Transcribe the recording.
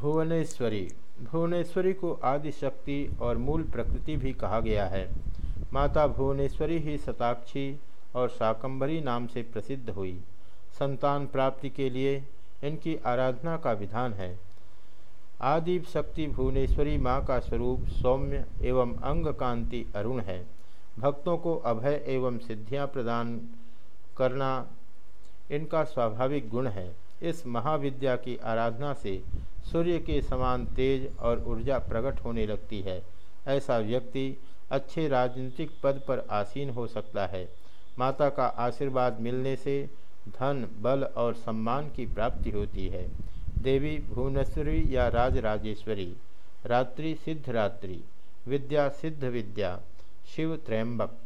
भुवनेश्वरी। भुवनेश्वरी को आदि शक्ति और मूल प्रकृति भी कहा गया है। माता भुवनेश्वरी ही शताक्षी और शाकंभरी नाम से प्रसिद्ध हुई। संतान प्राप्ति के लिए इनकी आराधना का विधान है। आदि शक्ति भुवनेश्वरी माँ का स्वरूप सौम्य एवं अंग कांति अरुण है। भक्तों को अभय एवं सिद्धियाँ प्रदान करना इनका स्वाभाविक गुण है। इस महाविद्या की आराधना से सूर्य के समान तेज और ऊर्जा प्रकट होने लगती है। ऐसा व्यक्ति अच्छे राजनीतिक पद पर आसीन हो सकता है। माता का आशीर्वाद मिलने से धन, बल और सम्मान की प्राप्ति होती है। देवी भुवनेश्वरी या राजराजेश्वरी, रात्रि सिद्ध रात्रि, विद्या सिद्ध विद्या, शिव त्रयंबक।